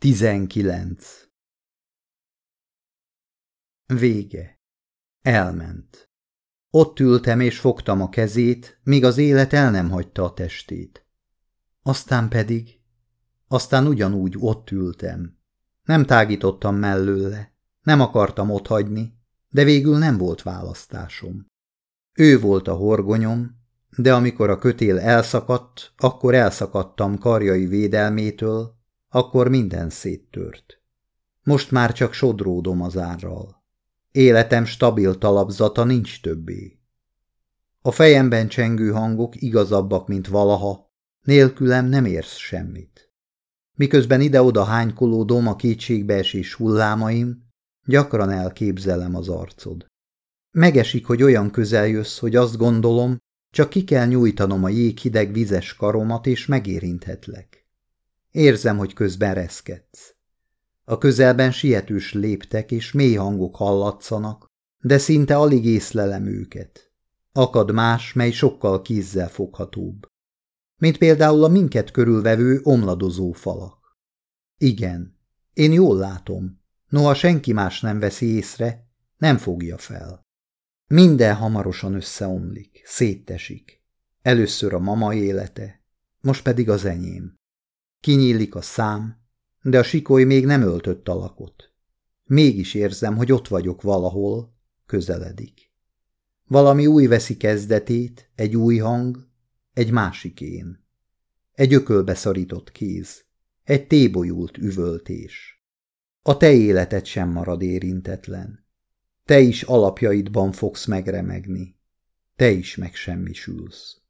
Tizenkilenc Vége. Elment. Ott ültem és fogtam a kezét, míg az élet el nem hagyta a testét. Aztán pedig, aztán ugyanúgy ott ültem. Nem tágítottam mellőle, nem akartam otthagyni, de végül nem volt választásom. Ő volt a horgonyom, de amikor a kötél elszakadt, akkor elszakadtam karjai védelmétől, akkor minden széttört. Most már csak sodródom az árral. Életem stabil talapzata nincs többé. A fejemben csengő hangok igazabbak, mint valaha, nélkülem nem érsz semmit. Miközben ide-oda hánykolódom a kétségbeesés hullámaim, gyakran elképzelem az arcod. Megesik, hogy olyan közel jössz, hogy azt gondolom, csak ki kell nyújtanom a jéghideg vizes karomat, és megérinthetlek. Érzem, hogy közben reszkedsz. A közelben sietős léptek, és mély hangok hallatszanak, de szinte alig észlelem őket. Akad más, mely sokkal kézzel foghatóbb. Mint például a minket körülvevő omladozó falak. Igen, én jól látom, noha senki más nem veszi észre, nem fogja fel. Minden hamarosan összeomlik, széttesik. Először a mama élete, most pedig az enyém. Kinyílik a szám, de a sikoly még nem öltött alakot. Mégis érzem, hogy ott vagyok valahol, közeledik. Valami új veszi kezdetét, egy új hang, egy másik én. Egy ökölbe szarított kéz, egy tébolyult üvöltés. A te életed sem marad érintetlen. Te is alapjaidban fogsz megremegni. Te is megsemmisülsz.